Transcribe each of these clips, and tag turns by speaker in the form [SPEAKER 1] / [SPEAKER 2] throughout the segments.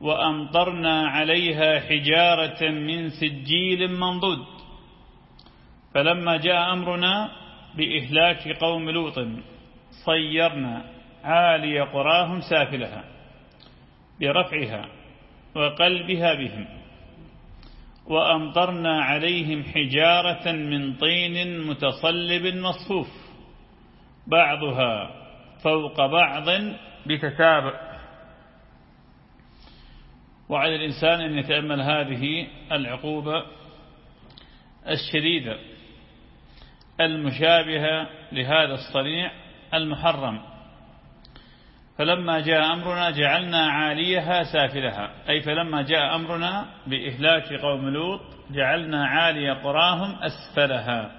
[SPEAKER 1] وأمطرنا عليها حجارة من سجيل منضود. فلما جاء أمرنا بإهلاك قوم لوط صيرنا عالي قراهم سافلها برفعها وقلبها بهم. وأمطرنا عليهم حجارة من طين متصلب مصفوف بعضها فوق بعض بتتابع وعلى الإنسان أن يتأمل هذه العقوبة الشديدة المشابهة لهذا الصنيع المحرم. فلما جاء أمرنا جعلنا عاليها سافلها أي فلما جاء أمرنا بإهلاك قوم لوط جعلنا عالي قراهم أسفلها.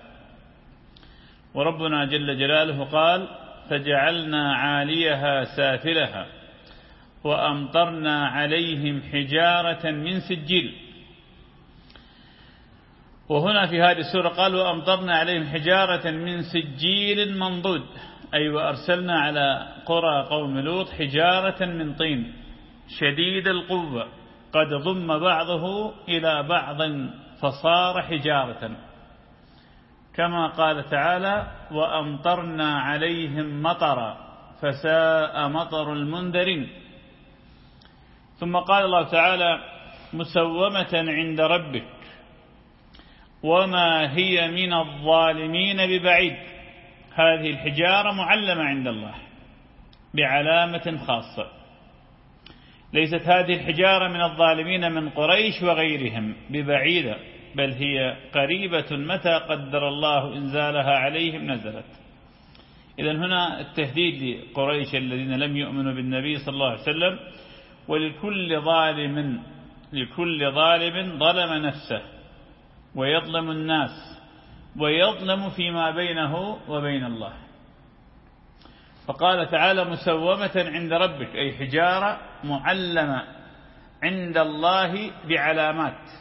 [SPEAKER 1] وربنا جل جلاله قال فجعلنا عاليها سافلها. وأمطرنا عليهم حجارة من سجيل وهنا في هذه السورة قال وأمطرنا عليهم حجارة من سجيل منضود. أي وأرسلنا على قرى قوم لوط حجارة من طين. شديد القوة. قد ضم بعضه إلى بعض فصار حجارة. كما قال تعالى وأمطرنا عليهم مطرا. فساء مطر المنذرين. ثم قال الله تعالى مسومة عند ربك. وما هي من الظالمين ببعيد. هذه الحجارة معلمة عند الله بعلامة خاصة. ليست هذه الحجارة من الظالمين من قريش وغيرهم ببعيدة بل هي قريبة متى قدر الله إنزالها عليهم نزلت. إذا هنا التهديد لقريش الذين لم يؤمنوا بالنبي صلى الله عليه وسلم ولكل ظالم لكل ظالم ظلم نفسه ويظلم الناس ويظلم فيما بينه وبين الله. فقال تعالى مسومة عند ربك أي حجارة معلمة عند الله بعلامات.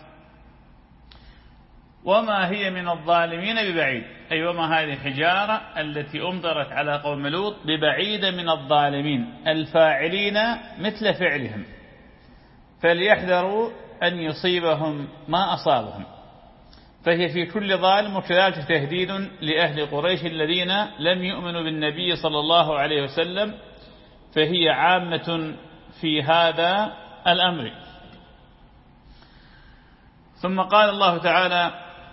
[SPEAKER 1] وما هي من الظالمين ببعيد. أي وما هذه الحجارة التي أمطرت على قوم لوط ببعيد من الظالمين الفاعلين مثل فعلهم. فليحذروا أن يصيبهم ما أصابهم. فهي في كل ظالم وكذلك تهديد لأهل قريش الذين لم يؤمنوا بالنبي صلى الله عليه وسلم. فهي عامة في هذا الأمر. ثم قال الله تعالى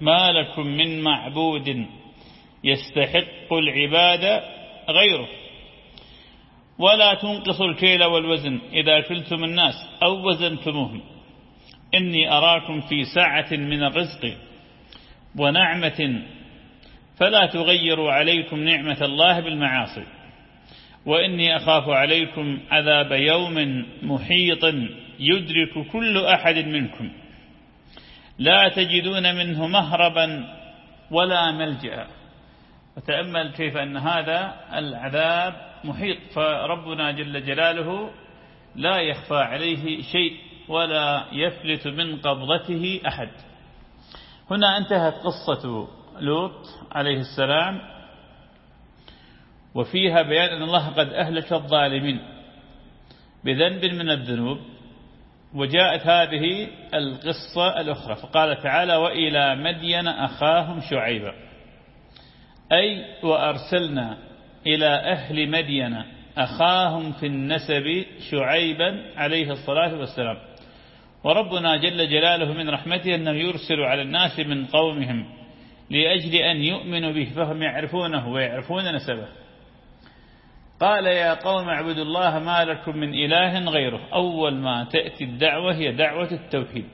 [SPEAKER 1] ما لكم من معبود يستحق العبادة غيره. ولا تنقصوا الكيل والوزن إذا كلتم الناس أو وزنتموهم. إني أراكم في ساعة من الرزق ونعمة فلا تغيروا عليكم نعمة الله بالمعاصي. وإني أخاف عليكم عذاب يوم محيط يدرك كل أحد منكم. لا تجدون منه مهربا ولا ملجأ. وتأمل كيف أن هذا العذاب محيط. فربنا جل جلاله لا يخفى عليه شيء ولا يفلت من قبضته أحد. هنا انتهت قصة لوط عليه السلام. وفيها بيان أن الله قد أهلك الظالمين بذنب من الذنوب. وجاءت هذه القصة الأخرى فقال تعالى وإلى مدين أخاهم شعيبا. أي وأرسلنا إلى أهل مدين أخاهم في النسب شعيبا عليه الصلاة والسلام. وربنا جل جلاله من رحمته أنه يرسل على الناس من قومهم لأجل أن يؤمنوا به فهم يعرفونه ويعرفون نسبه. قال يا قوم اعبدوا الله ما لكم من إله غيره. أول ما تأتي الدعوة هي دعوة التوحيد.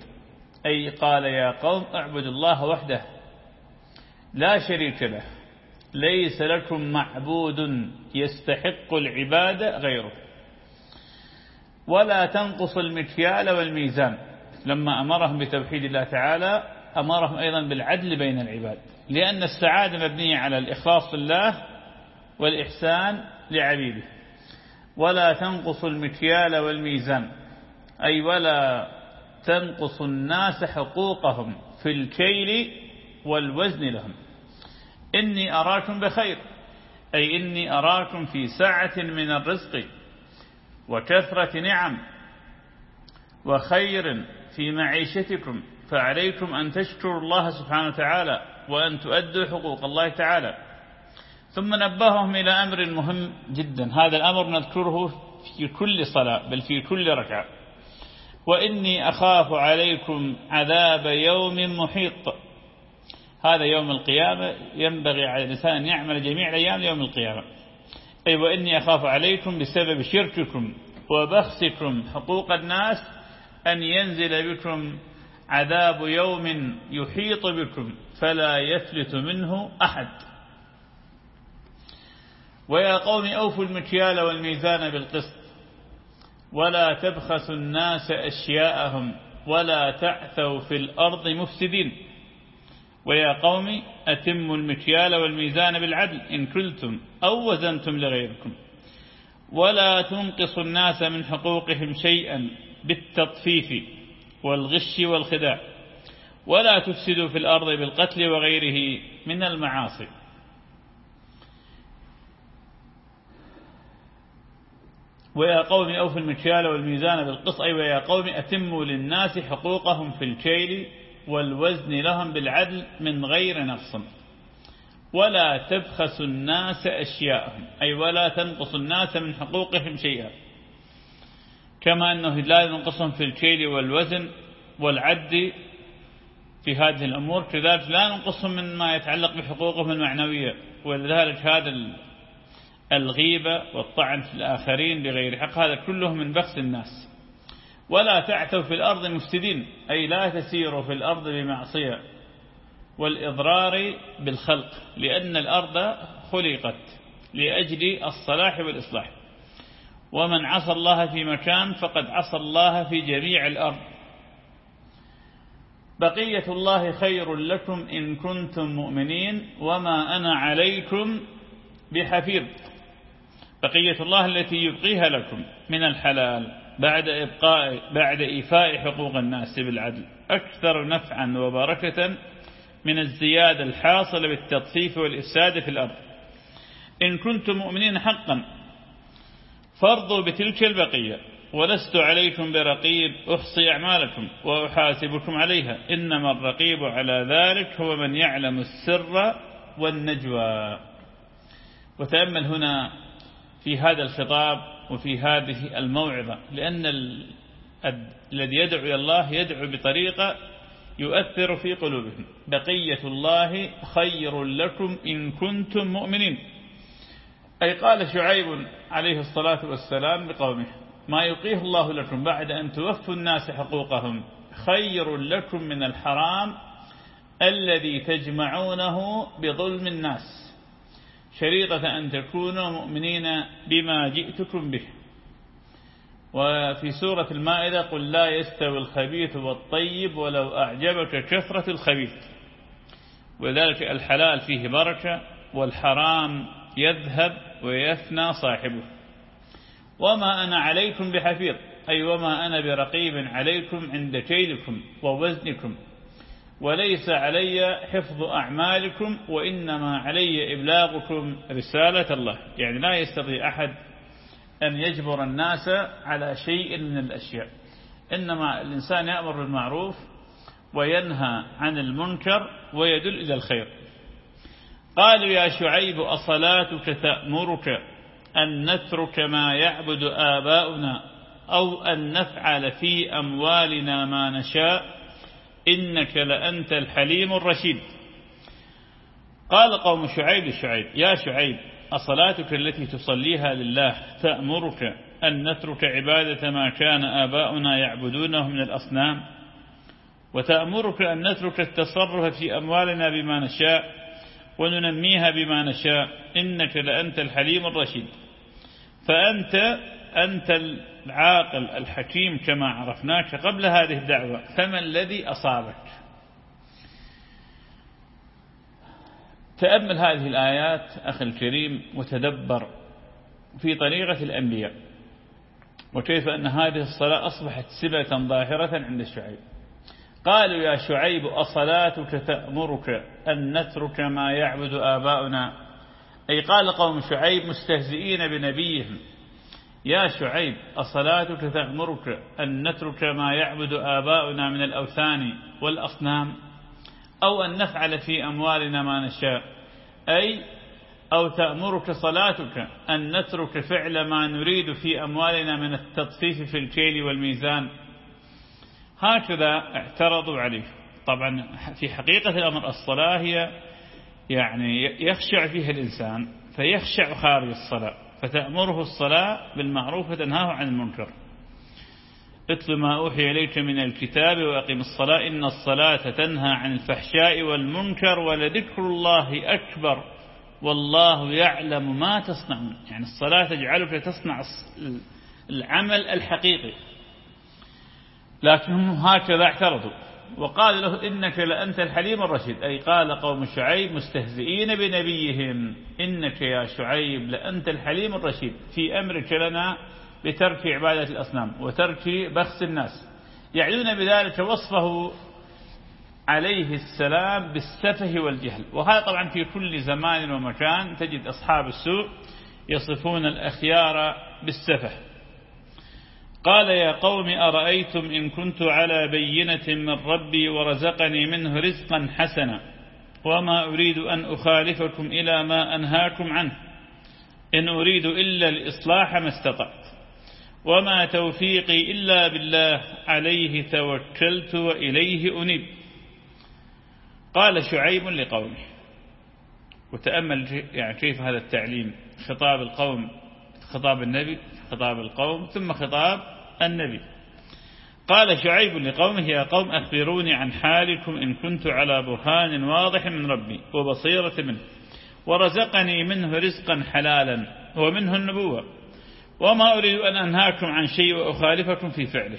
[SPEAKER 1] أي قال يا قوم اعبدوا الله وحده لا شريك له. ليس لكم معبود يستحق العبادة غيره. ولا تنقص المكيال والميزان. لما أمرهم بتوحيد الله تعالى أمرهم أيضا بالعدل بين العباد. لأن السعادة مبنية على الإخلاص لله والإحسان لعبيده. ولا تنقص المكيال والميزان. أي ولا تنقص الناس حقوقهم في الكيل والوزن لهم. إني أراكم بخير. أي إني أراكم في سعة من الرزق وكثرة نعم وخير في معيشتكم. فعليكم أن تشكروا الله سبحانه وتعالى وأن تؤدوا حقوق الله تعالى. ثم نبههم إلى أمر مهم جدا. هذا الأمر نذكره في كل صلاة بل في كل ركعة. وإني أخاف عليكم عذاب يوم محيط. هذا يوم القيامة. ينبغي على الإنسان أن يعمل جميع الأيام يوم القيامة. أي وإني أخاف عليكم بسبب شرككم وبخسكم حقوق الناس أن ينزل بكم عذاب يوم يحيط بكم فلا يفلت منه أحد. ويا قوم أوفوا المكيال والميزان بالقسط ولا تبخسوا الناس أشياءهم ولا تعثوا في الأرض مفسدين ويا قوم أتموا المكيال والميزان بالعدل إن كلتم أو وزنتم لغيركم ولا تنقصوا الناس من حقوقهم شيئا بالتطفيف والغش والخداع ولا تفسدوا في الأرض بالقتل وغيره من المعاصي ويا قوم أوفوا المكيال والميزان بالقسط أي ويا قوم أتموا للناس حقوقهم في الكيل والوزن لهم بالعدل من غير نقص. ولا تبخسوا الناس أشياءهم أي ولا تنقصوا الناس من حقوقهم شيئا. كما أنه لا ننقصهم في الكيل والوزن والعد في هذه الأمور كذلك لا ننقصهم من ما يتعلق بحقوقهم المعنوية ولذلك هذا الغيبة والطعن في الآخرين بغير حق. هذا كله من بخس الناس. ولا تعثوا في الأرض مفسدين أي لا تسيروا في الأرض بمعصية. والإضرار بالخلق لأن الأرض خلقت لأجل الصلاح والإصلاح. ومن عصى الله في مكان فقد عصى الله في جميع الأرض. بقية الله خير لكم إن كنتم مؤمنين وما أنا عليكم بحفيظ. بقية الله التي يبقيها لكم من الحلال بعد إبقاء بعد إيفاء حقوق الناس بالعدل. أكثر نفعا وبركة من الزيادة الحاصلة بالتطفيف والإفساد في الأرض. إن كنتم مؤمنين حقا فرضوا بتلك البقية ولست عليكم برقيب أحصي أعمالكم وأحاسبكم عليها. إنما الرقيب على ذلك هو من يعلم السر والنجوى. وتأمل هنا في هذا الخطاب وفي هذه الموعظة لأن الذي يدعو إلى الله يدعو بطريقة يؤثر في قلوبهم. بقية الله خير لكم إن كنتم مؤمنين. أي قال شعيب عليه الصلاة والسلام لقومه ما يقيه الله لكم بعد أن توفوا الناس حقوقهم خير لكم من الحرام الذي تجمعونه بظلم الناس. شريطة أن تكونوا مؤمنين بما جئتكم به. وفي سورة المائدة قل لا يستوي الخبيث والطيب ولو أعجبك كثرة الخبيث. وذلك الحلال فيه بركة والحرام يذهب ويفنى صاحبه. وما أنا عليكم بحفيظ أي وما أنا برقيب عليكم عند كيلكم ووزنكم. وليس علي حفظ أعمالكم وإنما علي إبلاغكم رسالة الله. يعني لا يستطيع أحد أن يجبر الناس على شيء من الأشياء. إنما الإنسان يأمر بالمعروف وينهى عن المنكر ويدل إلى الخير. قالوا يا شعيب أصلاتك تأمرك أن نترك ما يعبد آباؤنا أو أن نفعل في أموالنا ما نشاء؟ إنك لأنت الحليم الرشيد. قال قوم شعيب شعيب يا شعيب أصلاتك التي تصليها لله تأمرك أن نترك عبادة ما كان آباؤنا يعبدونه من الأصنام وتأمرك أن نترك التصرف في أموالنا بما نشاء وننميها بما نشاء إنك لأنت الحليم الرشيد. فأنت أنت العاقل الحكيم كما عرفناك قبل هذه الدعوة فما الذي أصابك؟ تأمل هذه الآيات أخي الكريم وتدبر في طريقة الأنبياء. وكيف أن هذه الصلاة أصبحت سبة ظاهرة عند الشعيب قالوا يا شعيب أصلاتك تأمرك أن نترك ما يعبد آباؤنا؟ أي قال قوم شعيب مستهزئين بنبيهم. يا شعيب أصلاتك تأمرك أن نترك ما يعبد آباؤنا من الأوثان والأصنام أو أن نفعل في أموالنا ما نشاء. أي أو تأمرك صلاتك أن نترك فعل ما نريد في أموالنا من التطفيف في الكيل والميزان. هكذا اعترضوا عليه. طبعا في حقيقة الأمر الصلاة هي يعني يخشع فيها الإنسان فيخشع خارج الصلاة. فتأمره الصلاة بالمعروف وتنهاه عن المنكر. اتل ما أوحي إليك من الكتاب وأقم الصلاة. إن الصلاة تنهى عن الفحشاء والمنكر ولذكر الله أكبر والله يعلم ما تصنعون. يعني الصلاة تجعلك تصنع العمل الحقيقي. لكنهم هكذا اعترضوا. وقال له إنك لأنت الحليم الرشيد. أي قال قوم شعيب مستهزئين بنبيهم. إنك يا شعيب لأنت الحليم الرشيد. في أمرك لنا بترك عبادة الأصنام وترك بخس الناس. يعلون بذلك وصفه عليه السلام بالسفه والجهل. وهذا طبعا في كل زمان ومكان تجد أصحاب السوء يصفون الأخيار بالسفه. قال يا قوم أرأيتم إن كنت على بينة من ربي ورزقني منه رزقا حسنا وما أريد أن أخالفكم إلى ما أنهاكم عنه إن أريد إلا الإصلاح ما استطعت وما توفيقي إلا بالله عليه توكلت وإليه أنيب قال شعيب لقومه وتأمل يعني كيف هذا التعليم خطاب القوم خطاب النبي خطاب القوم ثم خطاب النبي. قال شعيب لقومه يا قوم أخبروني عن حالكم إن كنت على برهان واضح من ربي وبصيرة منه. ورزقني منه رزقا حلالا ومنه النبوة. وما أريد أن أنهاكم عن شيء وأخالفكم في فعله.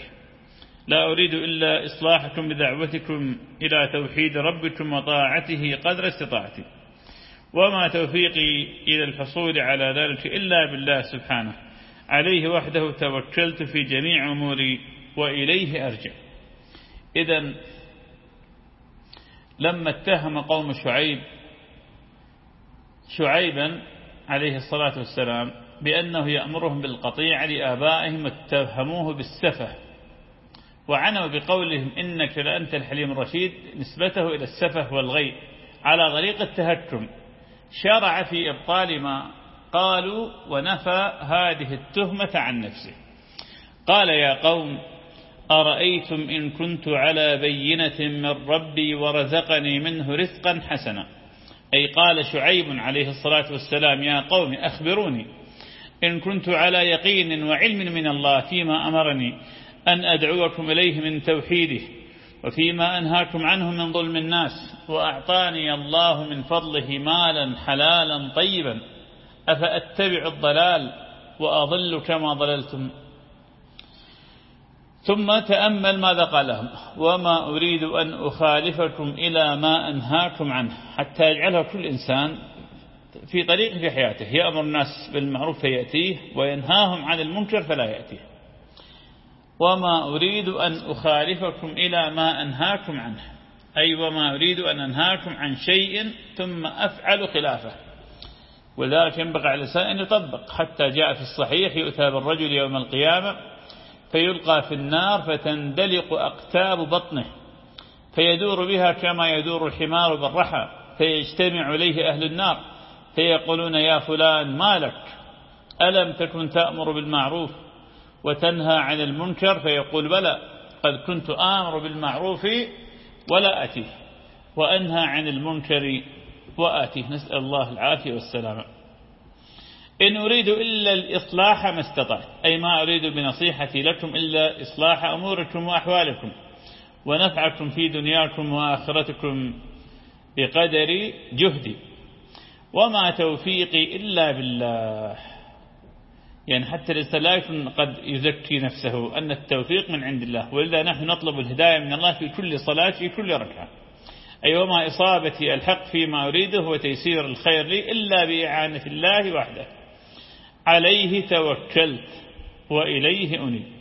[SPEAKER 1] لا أريد إلا إصلاحكم بدعوتكم إلى توحيد ربكم وطاعته قدر استطاعتي. وما توفيقي إلى الحصول على ذلك إلا بالله سبحانه. عليه وحده توكلت في جميع أموري وإليه أرجع. إذا لما اتهم قوم شعيب شعيبا عليه الصلاة والسلام بأنه يأمرهم بالقطيع لآبائهم اتهموه بالسفه وعنوا بقولهم إنك لأنت الحليم الرشيد نسبته إلى السفه والغي على طريق التهكم شرع في إبطال ما قالوا ونفى هذه التهمة عن نفسه. قال يا قوم أرأيتم إن كنت على بينة من ربي ورزقني منه رزقا حسنا؟ أي قال شعيب عليه الصلاة والسلام يا قوم أخبروني إن كنت على يقين وعلم من الله فيما أمرني أن أدعوكم إليه من توحيده وفيما أنهاكم عنه من ظلم الناس وأعطاني الله من فضله مالا حلالا طيبا. أفأتبع الضلال وأضل كما ضللتم؟ ثم تأمل ماذا قال لهم؟ وما أريد أن أخالفكم إلى ما أنهاكم عنه حتى يجعلها كل إنسان في طريق في حياته. يأمر الناس بالمعروف فيأتيه وينهاهم عن المنكر فلا يأتيه. وما أريد أن أخالفكم إلى ما أنهاكم عنه أي وما أريد أن أنهاكم عن شيء ثم أفعل خلافه. ولذلك ينبغي على الإنسان أن يطبق. حتى جاء في الصحيح يؤتى بالرجل يوم القيامة فيلقى في النار فتندلق أقتاب بطنه فيدور بها كما يدور الحمار بالرحى فيجتمع إليه أهل النار فيقولون يا فلان ما لك ألم تكن تأمر بالمعروف وتنهى عن المنكر؟ فيقول بلى قد كنت آمر بالمعروف ولا أتيه وأنهى عن المنكر وآتيه نسأل الله العافية والسلامة. إن أريد إلا الإصلاح ما استطعت. أي ما أريد بنصيحتي لكم إلا إصلاح أموركم وأحوالكم. ونفعكم في دنياكم وآخرتكم بقدر جهدي. وما توفيقي إلا بالله. يعني حتى الإنسان قد يزكي نفسه أن التوفيق من عند الله. ولذا نحن نطلب الهداية من الله في كل صلاة في كل ركعة. أي وما إصابتي الحق فيما أريده وتيسير الخير لي إلا بإعانة الله وحده. عليه توكلت وإليه أنيب.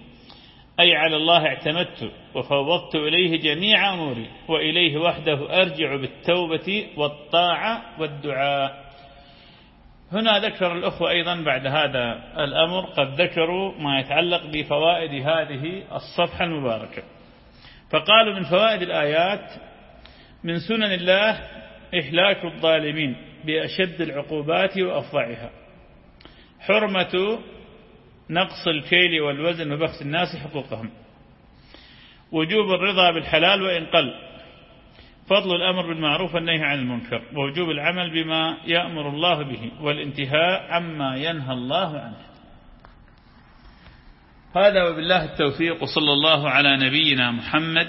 [SPEAKER 1] أي على الله اعتمدت وفوضت إليه جميع أموري وإليه وحده أرجع بالتوبة والطاعة والدعاء. هنا ذكر الأخوة أيضا بعد هذا الأمر قد ذكروا ما يتعلق بفوائد هذه الصفحة المباركة. فقالوا من فوائد الآيات من سنن الله إهلاك الظالمين بأشد العقوبات وأفظعها حرمة نقص الكيل والوزن وبخس الناس حقوقهم. وجوب الرضا بالحلال وإن قل. فضل الأمر بالمعروف والنهي عن المنكر. ووجوب العمل بما يأمر الله به. والانتهاء عما ينهى الله عنه. هذا وبالله التوفيق. صلى الله على نبينا محمد